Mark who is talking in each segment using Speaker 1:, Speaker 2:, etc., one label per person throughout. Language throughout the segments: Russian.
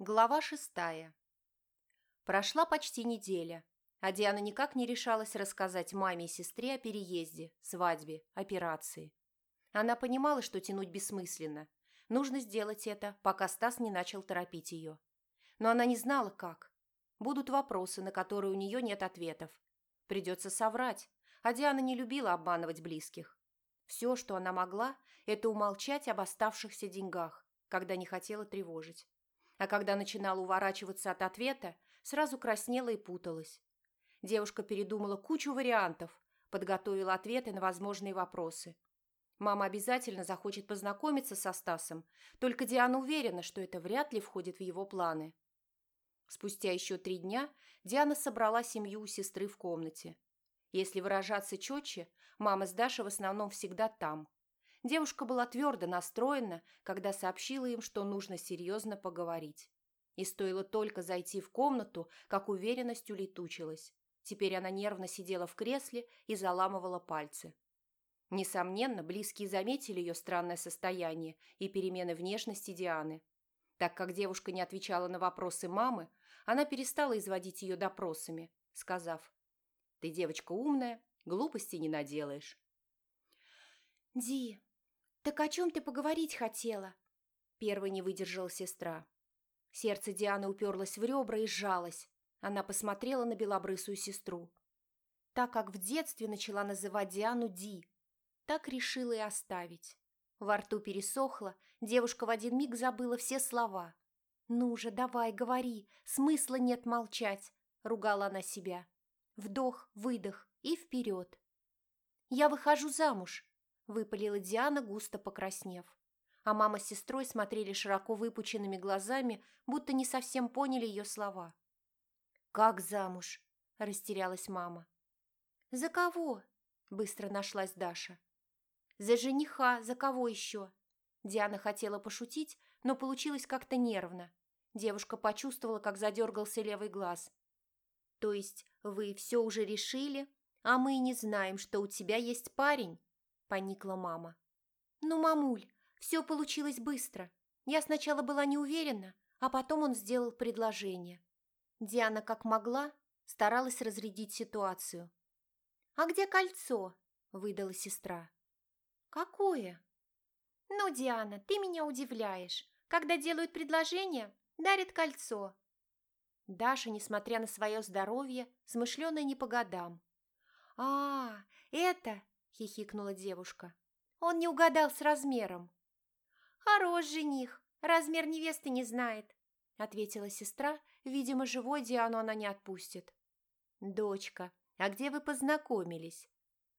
Speaker 1: Глава шестая. Прошла почти неделя, а Диана никак не решалась рассказать маме и сестре о переезде, свадьбе, операции. Она понимала, что тянуть бессмысленно. Нужно сделать это, пока Стас не начал торопить ее. Но она не знала, как. Будут вопросы, на которые у нее нет ответов. Придется соврать, а Диана не любила обманывать близких. Все, что она могла, это умолчать об оставшихся деньгах, когда не хотела тревожить а когда начинала уворачиваться от ответа, сразу краснела и путалась. Девушка передумала кучу вариантов, подготовила ответы на возможные вопросы. Мама обязательно захочет познакомиться со Стасом, только Диана уверена, что это вряд ли входит в его планы. Спустя еще три дня Диана собрала семью у сестры в комнате. Если выражаться четче, мама с Дашей в основном всегда там. Девушка была твердо настроена, когда сообщила им, что нужно серьезно поговорить. И стоило только зайти в комнату, как уверенность улетучилась. Теперь она нервно сидела в кресле и заламывала пальцы. Несомненно, близкие заметили ее странное состояние и перемены внешности Дианы. Так как девушка не отвечала на вопросы мамы, она перестала изводить ее допросами, сказав, «Ты девочка умная, глупости не наделаешь».
Speaker 2: «Ди, «Так о чем ты поговорить хотела?» Первой не выдержала сестра. Сердце Дианы уперлось в ребра и сжалось. Она посмотрела на белобрысую сестру. Так как в детстве начала называть Диану Ди, так решила и оставить. Во рту пересохло, девушка в один миг забыла все слова. «Ну же, давай, говори, смысла нет молчать», — ругала она себя. Вдох, выдох и вперед. «Я выхожу замуж», выпалила Диана, густо покраснев. А мама с сестрой смотрели широко выпученными глазами, будто не совсем поняли ее слова. «Как замуж?» – растерялась мама. «За кого?» – быстро нашлась Даша. «За жениха, за кого еще?» Диана хотела пошутить, но получилось как-то нервно. Девушка почувствовала, как задергался левый глаз. «То есть вы все уже решили, а мы не знаем, что у тебя есть парень?» – поникла мама. «Ну, мамуль, все получилось быстро. Я сначала была не уверена, а потом он сделал предложение». Диана, как могла, старалась разрядить ситуацию. «А где кольцо?» – выдала сестра. «Какое?» «Ну, Диана, ты меня удивляешь. Когда делают предложение, дарят кольцо». Даша, несмотря на свое здоровье, смышленая не по годам. «А, это – хихикнула девушка. «Он не угадал с размером». «Хорош жених, размер невесты не знает», – ответила сестра. Видимо, живой Диану она не отпустит. «Дочка, а где вы познакомились?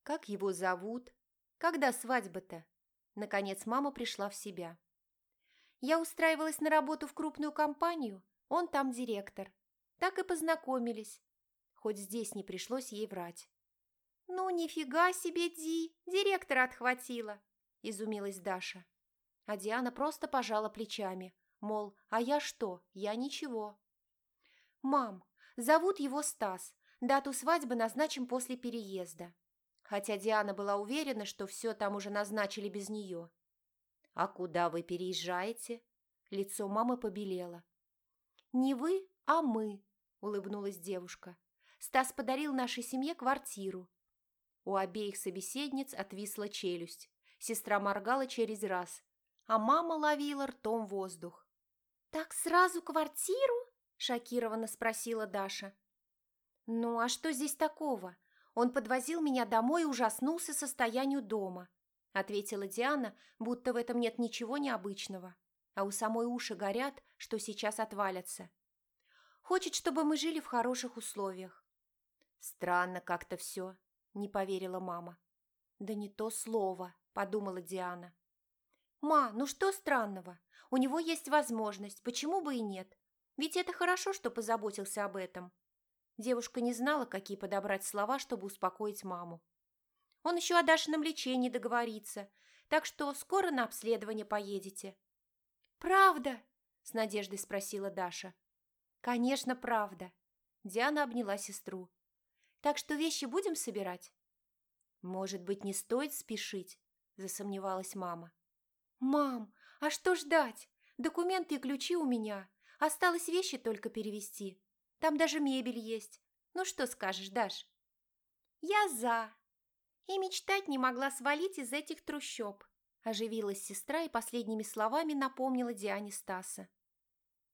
Speaker 2: Как его зовут? Когда свадьба-то?» Наконец мама пришла в себя. «Я устраивалась на работу в крупную компанию, он там директор. Так и познакомились. Хоть здесь не пришлось ей врать. «Ну, нифига себе, Ди! Директора отхватила!» – изумилась Даша. А Диана просто пожала плечами, мол, а я что? Я ничего. «Мам, зовут его Стас. Дату свадьбы назначим после переезда». Хотя Диана была уверена, что все там уже назначили без нее. «А куда вы переезжаете?» Лицо мамы побелело. «Не вы, а мы», – улыбнулась девушка. «Стас подарил нашей семье квартиру. У обеих собеседниц отвисла челюсть. Сестра моргала через раз, а мама ловила ртом воздух. «Так сразу квартиру?» – шокированно спросила Даша. «Ну, а что здесь такого? Он подвозил меня домой и ужаснулся состоянию дома», – ответила Диана, будто в этом нет ничего необычного. А у самой уши горят, что сейчас отвалятся. «Хочет, чтобы мы жили в хороших условиях». «Странно как-то все», не поверила мама. «Да не то слово», – подумала Диана. «Ма, ну что странного? У него есть возможность, почему бы и нет? Ведь это хорошо, что позаботился об этом». Девушка не знала, какие подобрать слова, чтобы успокоить маму. «Он еще о Дашином лечении договорится, так что скоро на обследование поедете». «Правда?» – с надеждой спросила Даша. «Конечно, правда». Диана обняла сестру. Так что вещи будем собирать?» «Может быть, не стоит спешить?» – засомневалась мама. «Мам, а что ждать? Документы и ключи у меня. Осталось вещи только перевести. Там даже мебель есть. Ну что скажешь, Даш?» «Я за!» И мечтать не могла свалить из этих трущоб. Оживилась сестра и последними словами напомнила Диане Стаса.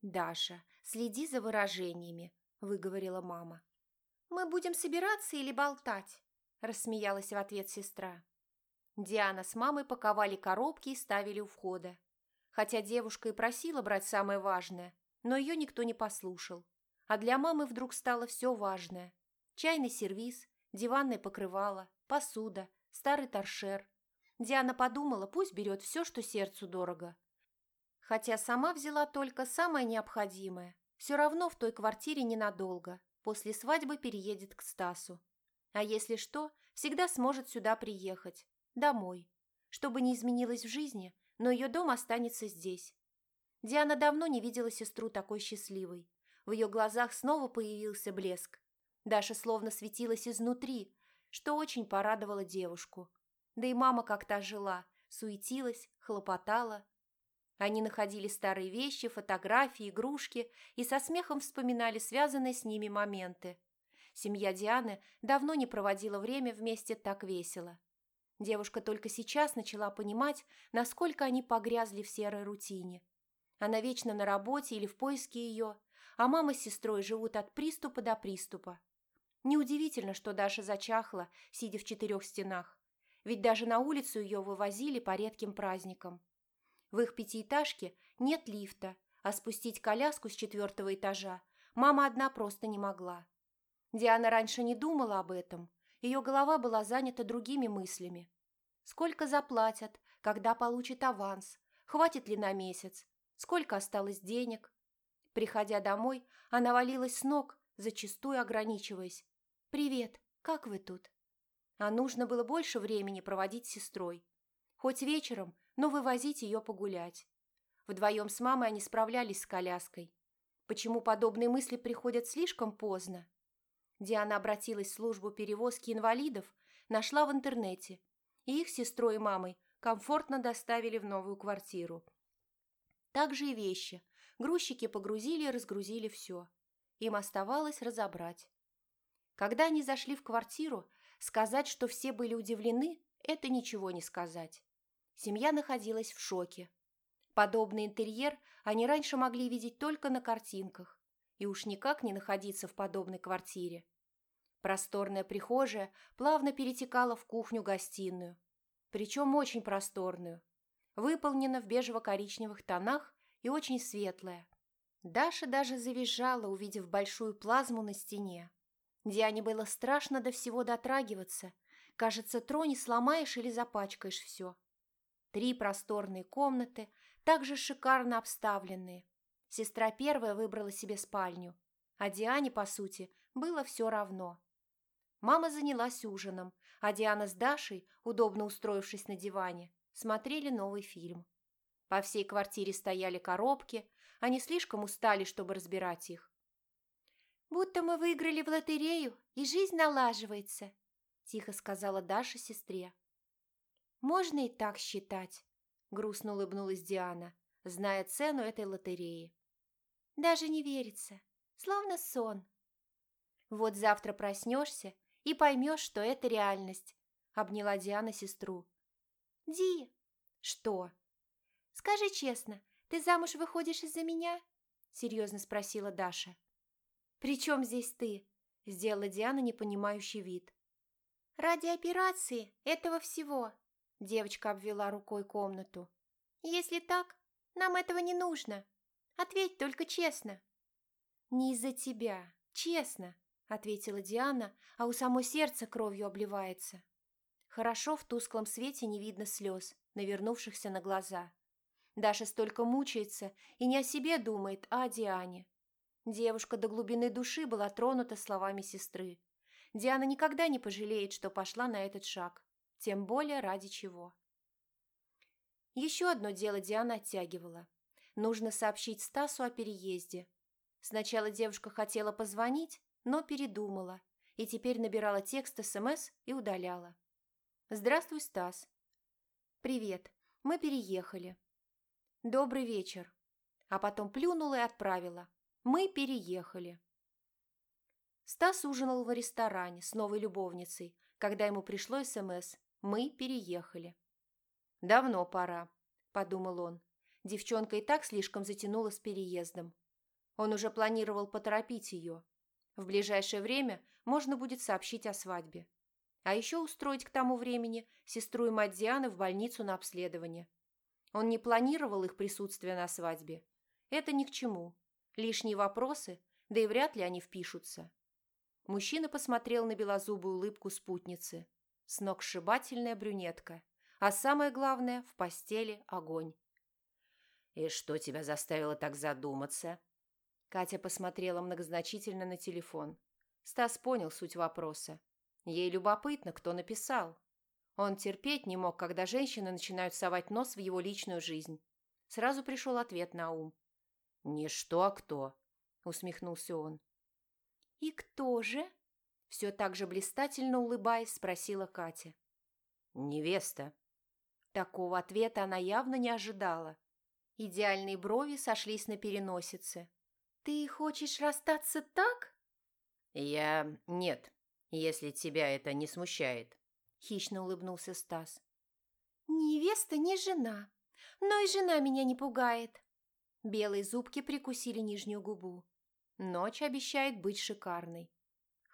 Speaker 2: «Даша, следи за выражениями», – выговорила мама. «Мы будем собираться или болтать?» – рассмеялась в ответ сестра. Диана с мамой паковали коробки и ставили у входа. Хотя девушка и просила брать самое важное, но ее никто не послушал. А для мамы вдруг стало все важное. Чайный сервиз, диванное покрывало, посуда, старый торшер. Диана подумала, пусть берет все, что сердцу дорого. Хотя сама взяла только самое необходимое. Все равно в той квартире ненадолго. После свадьбы переедет к Стасу. А если что, всегда сможет сюда приехать. Домой. Чтобы не изменилось в жизни, но ее дом останется здесь. Диана давно не видела сестру такой счастливой. В ее глазах снова появился блеск. Даша словно светилась изнутри, что очень порадовало девушку. Да и мама как-то жила, суетилась, хлопотала. Они находили старые вещи, фотографии, игрушки и со смехом вспоминали связанные с ними моменты. Семья Дианы давно не проводила время вместе так весело. Девушка только сейчас начала понимать, насколько они погрязли в серой рутине. Она вечно на работе или в поиске ее, а мама с сестрой живут от приступа до приступа. Неудивительно, что Даша зачахла, сидя в четырех стенах. Ведь даже на улицу ее вывозили по редким праздникам. В их пятиэтажке нет лифта, а спустить коляску с четвертого этажа мама одна просто не могла. Диана раньше не думала об этом. Ее голова была занята другими мыслями. Сколько заплатят, когда получит аванс, хватит ли на месяц, сколько осталось денег. Приходя домой, она валилась с ног, зачастую ограничиваясь «Привет, как вы тут?» А нужно было больше времени проводить с сестрой. Хоть вечером, но вывозить ее погулять. Вдвоем с мамой они справлялись с коляской. Почему подобные мысли приходят слишком поздно? Диана обратилась в службу перевозки инвалидов, нашла в интернете, и их сестрой и мамой комфортно доставили в новую квартиру. Также и вещи. Грузчики погрузили и разгрузили все. Им оставалось разобрать. Когда они зашли в квартиру, сказать, что все были удивлены, это ничего не сказать. Семья находилась в шоке. Подобный интерьер они раньше могли видеть только на картинках и уж никак не находиться в подобной квартире. Просторная прихожая плавно перетекала в кухню-гостиную, причем очень просторную, выполнена в бежево-коричневых тонах и очень светлая. Даша даже завизжала, увидев большую плазму на стене. Диане было страшно до всего дотрагиваться. Кажется, трони сломаешь или запачкаешь все. Три просторные комнаты, также шикарно обставленные. Сестра первая выбрала себе спальню, а Диане, по сути, было все равно. Мама занялась ужином, а Диана с Дашей, удобно устроившись на диване, смотрели новый фильм. По всей квартире стояли коробки, они слишком устали, чтобы разбирать их. «Будто мы выиграли в лотерею, и жизнь налаживается», – тихо сказала Даша сестре. «Можно и так считать», – грустно улыбнулась Диана, зная цену этой лотереи. «Даже не верится, словно сон». «Вот завтра проснешься и поймешь, что это реальность», – обняла Диана сестру. «Ди!» «Что?» «Скажи честно, ты замуж выходишь из-за меня?» – серьезно спросила Даша. «При чем здесь ты?» – сделала Диана непонимающий вид. «Ради операции этого всего», – девочка обвела рукой комнату. «Если так, нам этого не нужно. Ответь только честно». «Не из-за тебя, честно», – ответила Диана, а у самой сердца кровью обливается. Хорошо в тусклом свете не видно слез, навернувшихся на глаза. Даша столько мучается и не о себе думает, а о Диане. Девушка до глубины души была тронута словами сестры. Диана никогда не пожалеет, что пошла на этот шаг. Тем более ради чего. Еще одно дело Диана оттягивала. Нужно сообщить Стасу о переезде. Сначала девушка хотела позвонить, но передумала, и теперь набирала текст СМС и удаляла. «Здравствуй, Стас». «Привет. Мы переехали». «Добрый вечер.
Speaker 1: а потом плюнула и отправила. Мы переехали. Стас ужинал в ресторане с новой любовницей, когда ему пришло СМС «Мы переехали». «Давно пора», – подумал он. Девчонка и так слишком затянула с переездом. Он уже планировал поторопить ее. В ближайшее время можно будет сообщить о свадьбе. А еще устроить к тому времени сестру и мать Дианы в больницу на обследование. Он не планировал их присутствие на свадьбе. Это ни к чему. Лишние вопросы, да и вряд ли они впишутся. Мужчина посмотрел на белозубую улыбку спутницы. Сногсшибательная брюнетка. А самое главное, в постели огонь. «И что тебя заставило так задуматься?» Катя посмотрела многозначительно на телефон. Стас понял суть вопроса. Ей любопытно, кто написал. Он терпеть не мог, когда женщины начинают совать нос в его личную жизнь. Сразу пришел ответ на ум. «Не что, а кто?» – усмехнулся он.
Speaker 2: «И кто же?» – все так же блистательно улыбаясь, спросила Катя.
Speaker 1: «Невеста».
Speaker 2: Такого ответа она явно не ожидала. Идеальные брови сошлись на переносице. «Ты хочешь расстаться так?»
Speaker 1: «Я... нет, если тебя это не смущает», – хищно улыбнулся Стас.
Speaker 2: «Невеста не жена, но и жена меня не пугает». Белые зубки прикусили нижнюю губу. Ночь обещает быть шикарной.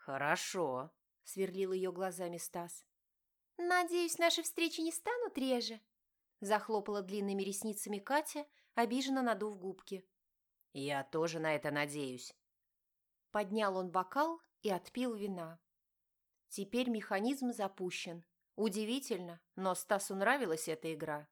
Speaker 1: «Хорошо», – сверлил ее глазами Стас.
Speaker 2: «Надеюсь, наши встречи не станут реже?» Захлопала длинными ресницами Катя, обиженно надув губки.
Speaker 1: «Я тоже на это надеюсь».
Speaker 2: Поднял он бокал и отпил вина. Теперь механизм запущен. Удивительно, но Стасу нравилась эта игра.